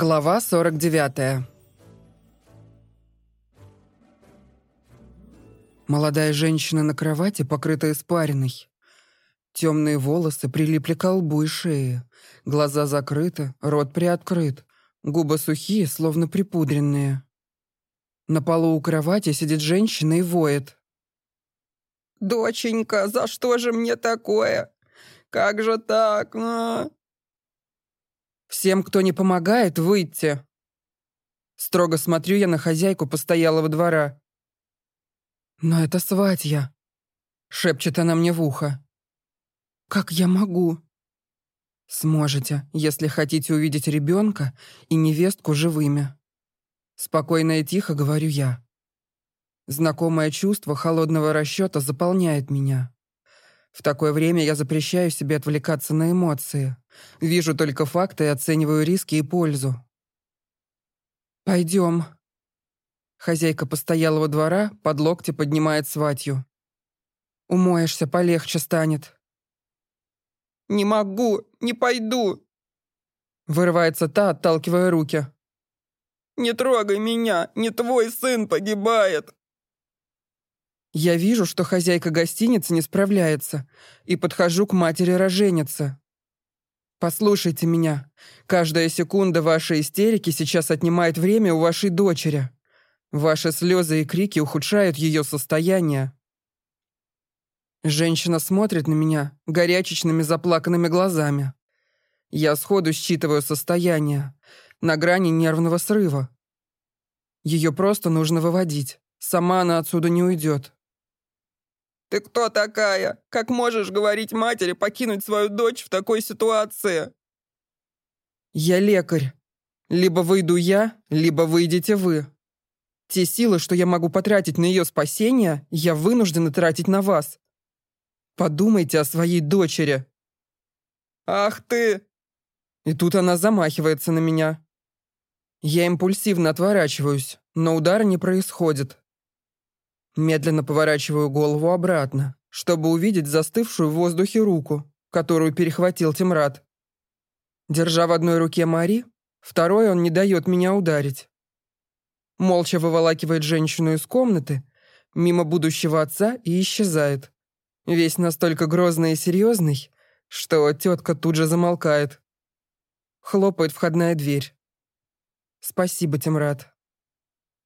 Глава 49 Молодая женщина на кровати, покрытая испариной. Темные волосы прилипли к лбу и шее. Глаза закрыты, рот приоткрыт. Губы сухие, словно припудренные. На полу у кровати сидит женщина и воет. «Доченька, за что же мне такое? Как же так, а?» «Всем, кто не помогает, выйти!» Строго смотрю я на хозяйку постоялого двора. «Но это сватья», — шепчет она мне в ухо. «Как я могу?» «Сможете, если хотите увидеть ребенка и невестку живыми». Спокойно и тихо говорю я. Знакомое чувство холодного расчета заполняет меня. В такое время я запрещаю себе отвлекаться на эмоции. Вижу только факты и оцениваю риски и пользу. «Пойдем». Хозяйка постоялого двора под локти поднимает сватью. «Умоешься, полегче станет». «Не могу, не пойду!» Вырывается та, отталкивая руки. «Не трогай меня, не твой сын погибает!» Я вижу, что хозяйка гостиницы не справляется, и подхожу к матери роженицы. Послушайте меня. Каждая секунда вашей истерики сейчас отнимает время у вашей дочери. Ваши слезы и крики ухудшают ее состояние. Женщина смотрит на меня горячечными заплаканными глазами. Я сходу считываю состояние, на грани нервного срыва. Ее просто нужно выводить. Сама она отсюда не уйдет. «Ты кто такая? Как можешь говорить матери покинуть свою дочь в такой ситуации?» «Я лекарь. Либо выйду я, либо выйдете вы. Те силы, что я могу потратить на ее спасение, я вынуждена тратить на вас. Подумайте о своей дочери». «Ах ты!» И тут она замахивается на меня. Я импульсивно отворачиваюсь, но удара не происходит. Медленно поворачиваю голову обратно, чтобы увидеть застывшую в воздухе руку, которую перехватил Тимрад. Держа в одной руке Мари, второй он не дает меня ударить. Молча выволакивает женщину из комнаты, мимо будущего отца и исчезает. Весь настолько грозный и серьезный, что тетка тут же замолкает. Хлопает входная дверь. Спасибо, Тимрад.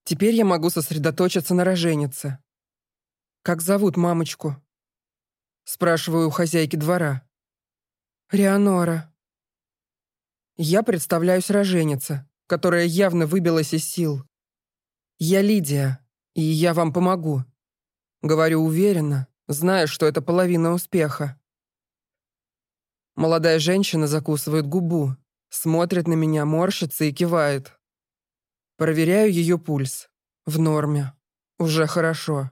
Теперь я могу сосредоточиться на роженице. «Как зовут мамочку?» Спрашиваю у хозяйки двора. «Рианора». Я представляюсь роженица, которая явно выбилась из сил. «Я Лидия, и я вам помогу». Говорю уверенно, зная, что это половина успеха. Молодая женщина закусывает губу, смотрит на меня, морщится и кивает. Проверяю ее пульс. В норме. Уже хорошо.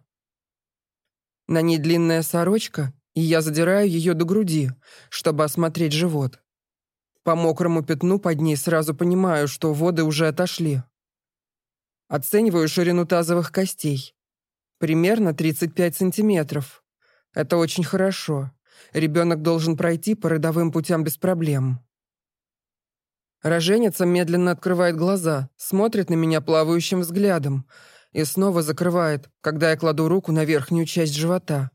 На ней длинная сорочка, и я задираю ее до груди, чтобы осмотреть живот. По мокрому пятну под ней сразу понимаю, что воды уже отошли. Оцениваю ширину тазовых костей. Примерно 35 сантиметров. Это очень хорошо. Ребенок должен пройти по родовым путям без проблем. Роженица медленно открывает глаза, смотрит на меня плавающим взглядом и снова закрывает, когда я кладу руку на верхнюю часть живота.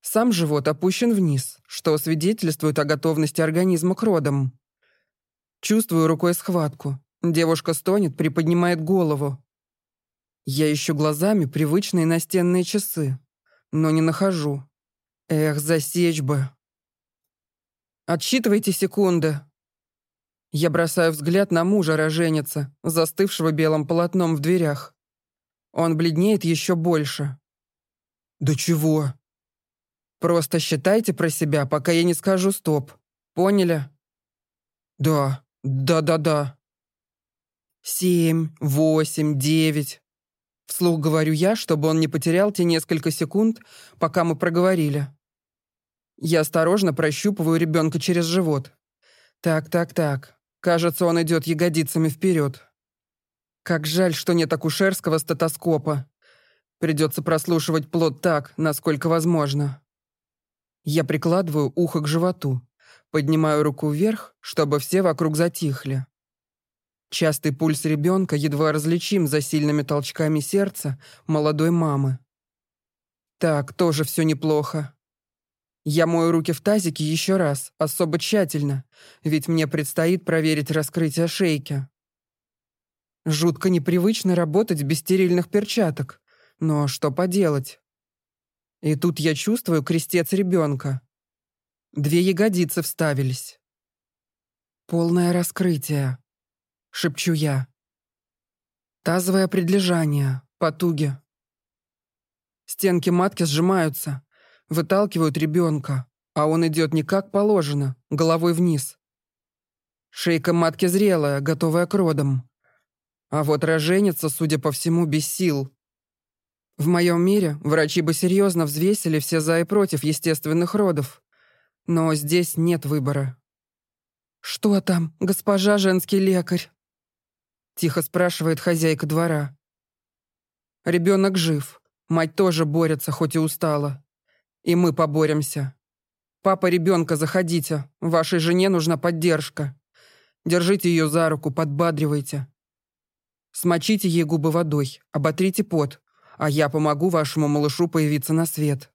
Сам живот опущен вниз, что свидетельствует о готовности организма к родам. Чувствую рукой схватку. Девушка стонет, приподнимает голову. Я ищу глазами привычные настенные часы, но не нахожу. Эх, засечь бы. Отсчитывайте секунды, я бросаю взгляд на мужа роженица, застывшего белым полотном в дверях. Он бледнеет еще больше. «Да чего?» «Просто считайте про себя, пока я не скажу стоп. Поняли?» «Да, да-да-да». «Семь, восемь, девять». Вслух говорю я, чтобы он не потерял те несколько секунд, пока мы проговорили. Я осторожно прощупываю ребенка через живот. Так, так, так. Кажется, он идет ягодицами вперед. Как жаль, что нет акушерского стетоскопа. Придется прослушивать плод так, насколько возможно. Я прикладываю ухо к животу, поднимаю руку вверх, чтобы все вокруг затихли. Частый пульс ребенка едва различим за сильными толчками сердца молодой мамы. Так, тоже все неплохо. Я мою руки в тазике еще раз, особо тщательно, ведь мне предстоит проверить раскрытие шейки. Жутко непривычно работать без стерильных перчаток, но что поделать? И тут я чувствую крестец ребенка. Две ягодицы вставились. Полное раскрытие, шепчу я. Тазовое предлежание, потуги. Стенки матки сжимаются, выталкивают ребенка, а он идет не как положено, головой вниз. Шейка матки зрелая, готовая к родам. А вот роженица, судя по всему, без сил. В моем мире врачи бы серьезно взвесили все за и против естественных родов. Но здесь нет выбора. «Что там, госпожа женский лекарь?» Тихо спрашивает хозяйка двора. Ребенок жив. Мать тоже борется, хоть и устала. И мы поборемся. Папа ребенка, заходите. Вашей жене нужна поддержка. Держите ее за руку, подбадривайте. Смочите ей губы водой, оботрите пот, а я помогу вашему малышу появиться на свет.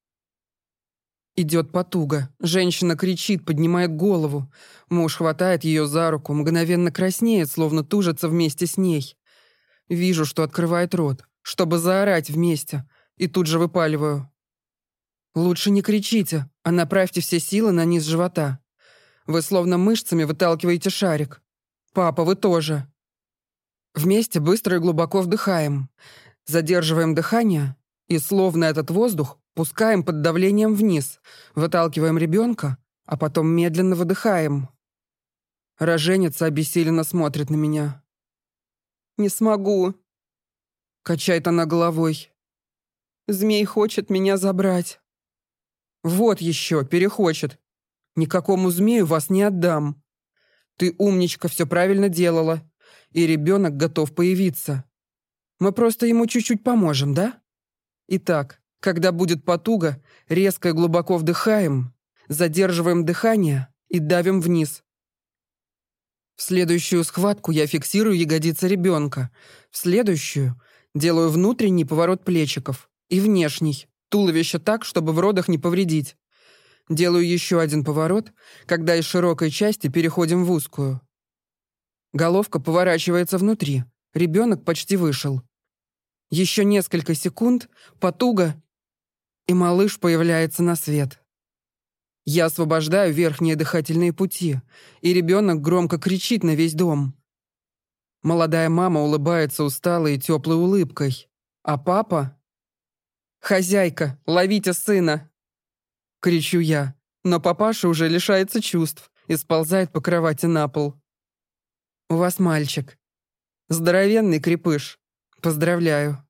Идет потуга. Женщина кричит, поднимает голову. Муж хватает ее за руку, мгновенно краснеет, словно тужится вместе с ней. Вижу, что открывает рот, чтобы заорать вместе, и тут же выпаливаю. «Лучше не кричите, а направьте все силы на низ живота. Вы словно мышцами выталкиваете шарик. Папа, вы тоже». Вместе быстро и глубоко вдыхаем. Задерживаем дыхание и, словно этот воздух, пускаем под давлением вниз, выталкиваем ребенка, а потом медленно выдыхаем. Роженица обессиленно смотрит на меня. «Не смогу», — качает она головой. «Змей хочет меня забрать». «Вот еще, перехочет. Никакому змею вас не отдам. Ты, умничка, все правильно делала, и ребенок готов появиться. Мы просто ему чуть-чуть поможем, да? Итак, когда будет потуга, резко и глубоко вдыхаем, задерживаем дыхание и давим вниз. В следующую схватку я фиксирую ягодицы ребенка. В следующую делаю внутренний поворот плечиков и внешний. Туловище так, чтобы в родах не повредить. Делаю еще один поворот, когда из широкой части переходим в узкую. Головка поворачивается внутри. Ребенок почти вышел. Еще несколько секунд, потуга, и малыш появляется на свет. Я освобождаю верхние дыхательные пути, и ребенок громко кричит на весь дом. Молодая мама улыбается усталой и теплой улыбкой, а папа «Хозяйка, ловите сына!» Кричу я, но папаша уже лишается чувств и сползает по кровати на пол. «У вас мальчик. Здоровенный крепыш. Поздравляю».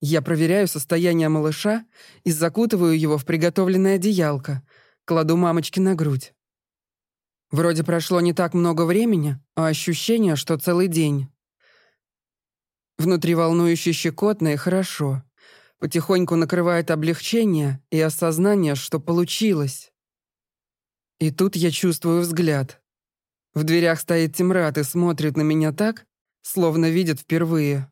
Я проверяю состояние малыша и закутываю его в приготовленное одеялко, кладу мамочке на грудь. Вроде прошло не так много времени, а ощущение, что целый день. Внутри волнующе щекотно и хорошо. Потихоньку накрывает облегчение и осознание, что получилось. И тут я чувствую взгляд. В дверях стоит Тимрад и смотрит на меня так, словно видит впервые.